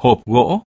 hộp gỗ.